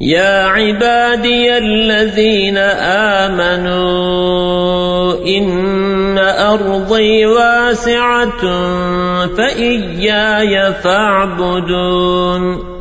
يا عبادي الذين آمنوا إن أرضي واسعة فإياي فاعبدون.